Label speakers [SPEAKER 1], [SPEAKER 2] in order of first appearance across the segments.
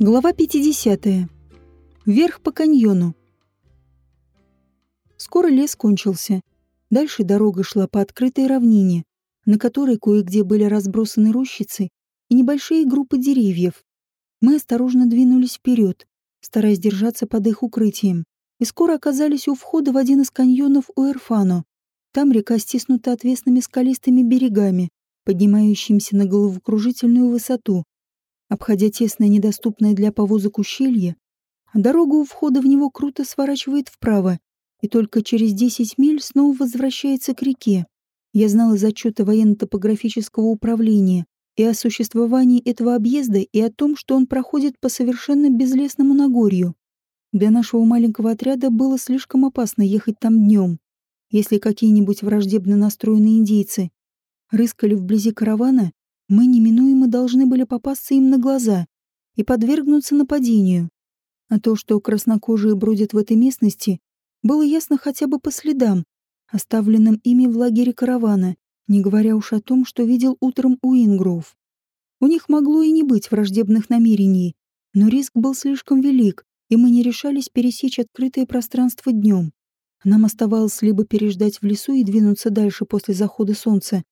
[SPEAKER 1] Глава 50. Вверх по каньону. Скоро лес кончился. Дальше дорога шла по открытой равнине, на которой кое-где были разбросаны рощицы и небольшие группы деревьев. Мы осторожно двинулись вперед, стараясь держаться под их укрытием, и скоро оказались у входа в один из каньонов Уэрфано. Там река стиснута отвесными скалистыми берегами, поднимающимися на головокружительную высоту, Обходя тесное, недоступное для повозок ущелье, дорога у входа в него круто сворачивает вправо и только через 10 миль снова возвращается к реке. Я знал из отчета военно-топографического управления и о существовании этого объезда, и о том, что он проходит по совершенно безлесному Нагорью. Для нашего маленького отряда было слишком опасно ехать там днем. Если какие-нибудь враждебно настроенные индейцы рыскали вблизи каравана, мы неминуемо должны были попасться им на глаза и подвергнуться нападению. А то, что краснокожие бродят в этой местности, было ясно хотя бы по следам, оставленным ими в лагере каравана, не говоря уж о том, что видел утром Уингроув. У них могло и не быть враждебных намерений, но риск был слишком велик, и мы не решались пересечь открытое пространство днем. Нам оставалось либо переждать в лесу и двинуться дальше после захода солнца,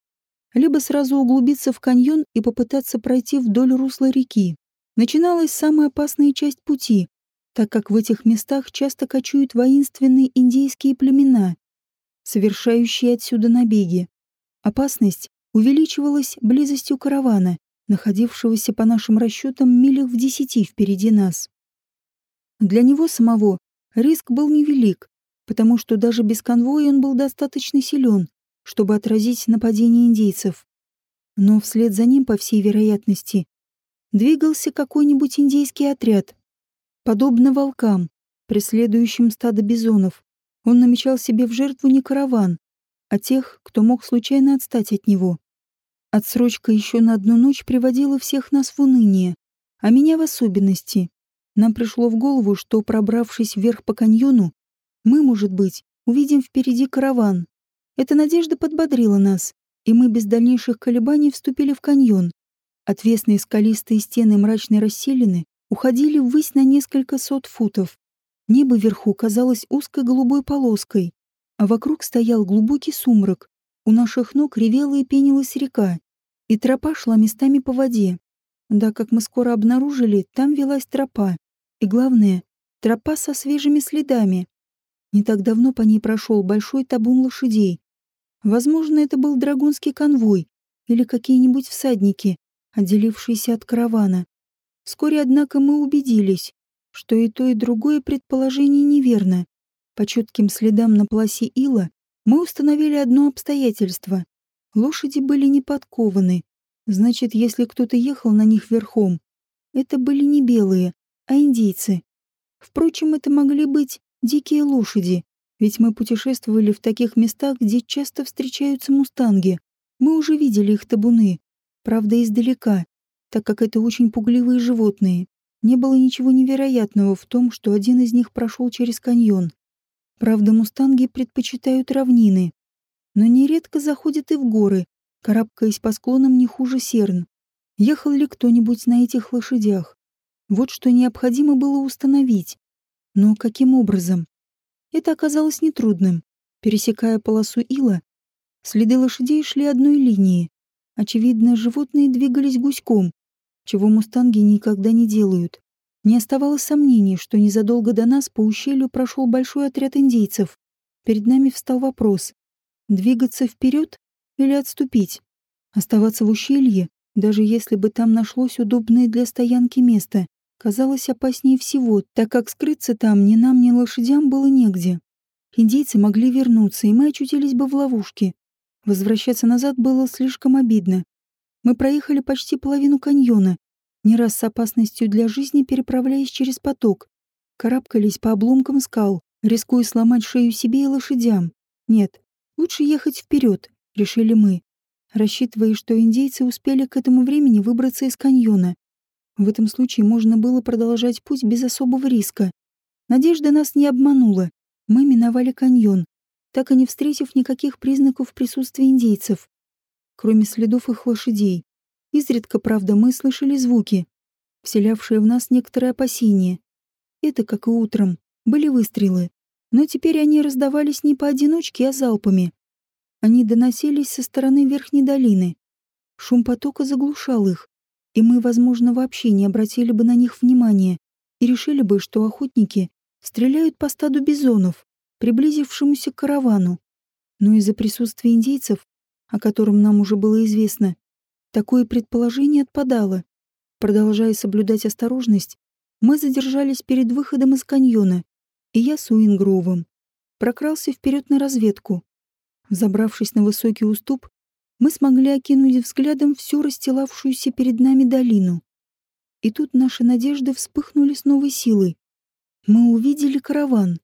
[SPEAKER 1] либо сразу углубиться в каньон и попытаться пройти вдоль русла реки. Начиналась самая опасная часть пути, так как в этих местах часто кочуют воинственные индейские племена, совершающие отсюда набеги. Опасность увеличивалась близостью каравана, находившегося по нашим расчетам милях в десяти впереди нас. Для него самого риск был невелик, потому что даже без конвоя он был достаточно силен, чтобы отразить нападение индейцев. Но вслед за ним, по всей вероятности, двигался какой-нибудь индейский отряд. Подобно волкам, преследующим стадо бизонов, он намечал себе в жертву не караван, а тех, кто мог случайно отстать от него. Отсрочка еще на одну ночь приводила всех нас в уныние, а меня в особенности. Нам пришло в голову, что, пробравшись вверх по каньону, мы, может быть, увидим впереди караван, эта надежда подбодрила нас, и мы без дальнейших колебаний вступили в каньон. Отвесные скалистые стены мрачной расселены уходили ввысь на несколько сот футов. Небо вверху казалось узкой голубой полоской, а вокруг стоял глубокий сумрак. У наших ног ревела и пенилась река, и тропа шла местами по воде. Да, как мы скоро обнаружили, там велась тропа. И главное, тропа со свежими следами. Не так давно по ней прошел большой табун лошадей, Возможно, это был драгунский конвой или какие-нибудь всадники, отделившиеся от каравана. Вскоре, однако, мы убедились, что и то, и другое предположение неверно. По четким следам на пласе ила мы установили одно обстоятельство. Лошади были не подкованы. Значит, если кто-то ехал на них верхом, это были не белые, а индейцы. Впрочем, это могли быть дикие лошади, ведь мы путешествовали в таких местах, где часто встречаются мустанги. Мы уже видели их табуны, правда, издалека, так как это очень пугливые животные. Не было ничего невероятного в том, что один из них прошел через каньон. Правда, мустанги предпочитают равнины, но нередко заходят и в горы, карабкаясь по склонам не хуже серн. Ехал ли кто-нибудь на этих лошадях? Вот что необходимо было установить. Но каким образом? Это оказалось нетрудным. Пересекая полосу ила, следы лошадей шли одной линией. Очевидно, животные двигались гуськом, чего мустанги никогда не делают. Не оставалось сомнений, что незадолго до нас по ущелью прошел большой отряд индейцев. Перед нами встал вопрос — двигаться вперед или отступить? Оставаться в ущелье, даже если бы там нашлось удобное для стоянки место, казалось опаснее всего, так как скрыться там ни нам, ни лошадям было негде. Индейцы могли вернуться, и мы очутились бы в ловушке. Возвращаться назад было слишком обидно. Мы проехали почти половину каньона, не раз с опасностью для жизни переправляясь через поток. Карабкались по обломкам скал, рискуя сломать шею себе и лошадям. Нет, лучше ехать вперед, решили мы, рассчитывая, что индейцы успели к этому времени выбраться из каньона. В этом случае можно было продолжать путь без особого риска. Надежда нас не обманула. Мы миновали каньон, так и не встретив никаких признаков присутствия индейцев, кроме следов их лошадей. Изредка, правда, мы слышали звуки. вселявшее в нас некоторое опасение. Это, как и утром, были выстрелы, но теперь они раздавались не поодиночке, а залпами. Они доносились со стороны верхней долины. Шум потока заглушал их, и мы, возможно, вообще не обратили бы на них внимания и решили бы, что охотники стреляют по стаду бизонов, приблизившемуся к каравану. Но из-за присутствия индейцев, о котором нам уже было известно, такое предположение отпадало. Продолжая соблюдать осторожность, мы задержались перед выходом из каньона, и я с Уингровым прокрался вперед на разведку. Забравшись на высокий уступ, мы смогли окинуть взглядом всю расстилавшуюся перед нами долину. И тут наши надежды вспыхнули с новой силой. Мы увидели караван.